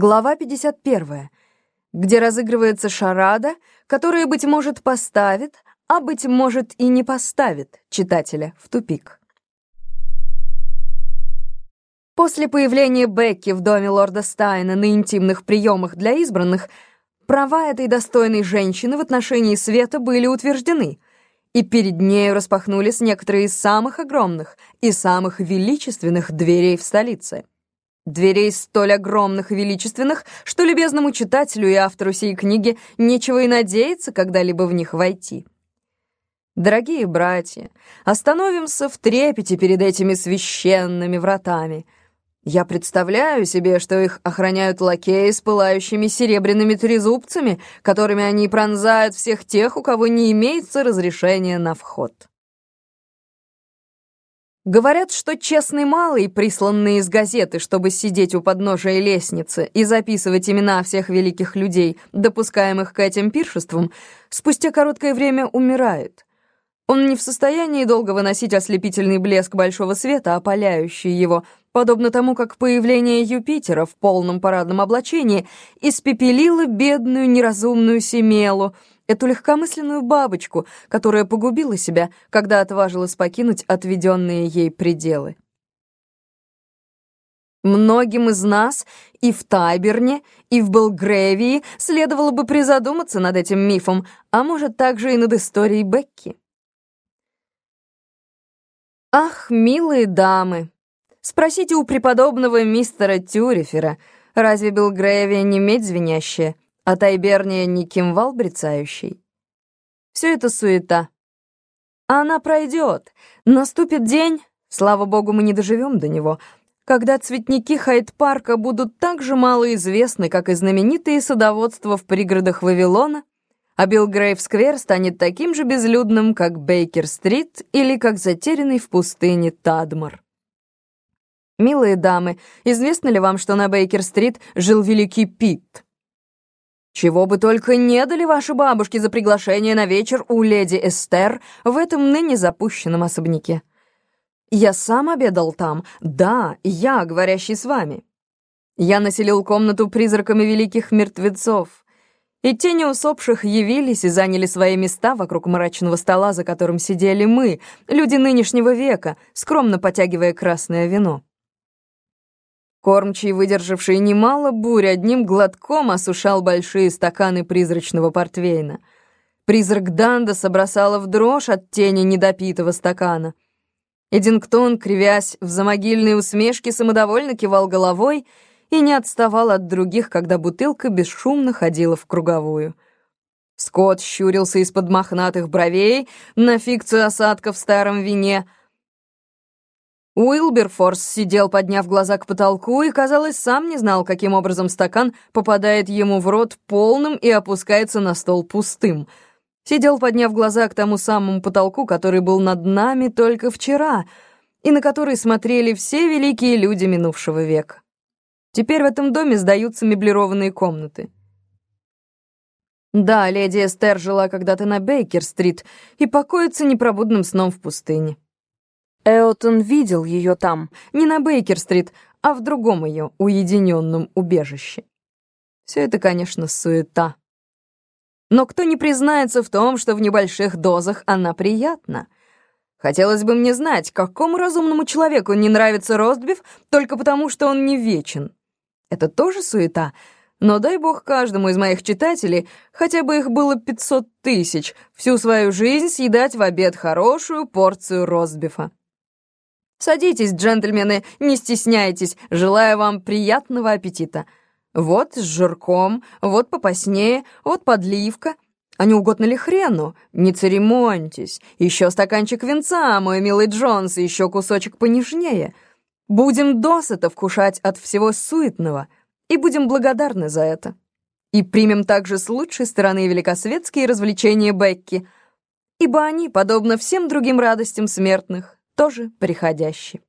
Глава 51, где разыгрывается шарада, которая, быть может, поставит, а, быть может, и не поставит читателя в тупик. После появления Бекки в доме лорда Стайна на интимных приемах для избранных, права этой достойной женщины в отношении света были утверждены, и перед нею распахнулись некоторые из самых огромных и самых величественных дверей в столице. Дверей столь огромных и величественных, что любезному читателю и автору сей книги нечего и надеяться когда-либо в них войти. Дорогие братья, остановимся в трепете перед этими священными вратами. Я представляю себе, что их охраняют лакеи с пылающими серебряными трезубцами, которыми они пронзают всех тех, у кого не имеется разрешения на вход. Говорят, что честный малый, присланный из газеты, чтобы сидеть у подножия лестницы и записывать имена всех великих людей, допускаемых к этим пиршествам, спустя короткое время умирает. Он не в состоянии долго выносить ослепительный блеск большого света, опаляющий его, подобно тому, как появление Юпитера в полном парадном облачении испепелило бедную неразумную Семелу, эту легкомысленную бабочку, которая погубила себя, когда отважилась покинуть отведенные ей пределы. Многим из нас и в Тайберне, и в Белгревии следовало бы призадуматься над этим мифом, а может также и над историей Бекки. Ах, милые дамы, спросите у преподобного мистера Тюрифера, разве Белгревия не медь звенящая? а Тайберния не кимвал брецающий. Все это суета. Она пройдет. Наступит день, слава богу, мы не доживем до него, когда цветники Хайд-парка будут так же мало известны, как и знаменитые садоводства в пригородах Вавилона, а Билгрейв-сквер станет таким же безлюдным, как Бейкер-стрит или как затерянный в пустыне Тадмор. Милые дамы, известно ли вам, что на Бейкер-стрит жил великий Пит? Чего бы только не дали ваши бабушки за приглашение на вечер у леди Эстер в этом ныне запущенном особняке. Я сам обедал там, да, я, говорящий с вами. Я населил комнату призраками великих мертвецов, и тени усопших явились и заняли свои места вокруг мрачного стола, за которым сидели мы, люди нынешнего века, скромно потягивая красное вино. Кормчий, выдержавший немало бурь, одним глотком осушал большие стаканы призрачного портвейна. Призрак Дандаса бросала в дрожь от тени недопитого стакана. Эдингтон, кривясь в замогильной усмешке, самодовольно кивал головой и не отставал от других, когда бутылка бесшумно ходила в круговую. Скотт щурился из-под мохнатых бровей на фикцию осадка в старом вине — Уилберфорс сидел, подняв глаза к потолку, и, казалось, сам не знал, каким образом стакан попадает ему в рот полным и опускается на стол пустым. Сидел, подняв глаза к тому самому потолку, который был над нами только вчера, и на который смотрели все великие люди минувшего века. Теперь в этом доме сдаются меблированные комнаты. Да, леди Эстер жила когда-то на Бейкер-стрит и покоится непробудным сном в пустыне. Эотон видел ее там, не на Бейкер-стрит, а в другом ее уединенном убежище. Все это, конечно, суета. Но кто не признается в том, что в небольших дозах она приятна? Хотелось бы мне знать, какому разумному человеку не нравится Ростбиф только потому, что он не вечен. Это тоже суета, но дай бог каждому из моих читателей, хотя бы их было 500 тысяч, всю свою жизнь съедать в обед хорошую порцию Ростбифа. Садитесь, джентльмены, не стесняйтесь, желаю вам приятного аппетита. Вот с жирком, вот попаснее, вот подливка. А не угодно ли хрену? Не церемоньтесь. Еще стаканчик венца, мой милый Джонс, еще кусочек понежнее. Будем досыта вкушать от всего суетного, и будем благодарны за это. И примем также с лучшей стороны великосветские развлечения Бекки, ибо они, подобно всем другим радостям смертных, тоже приходящий.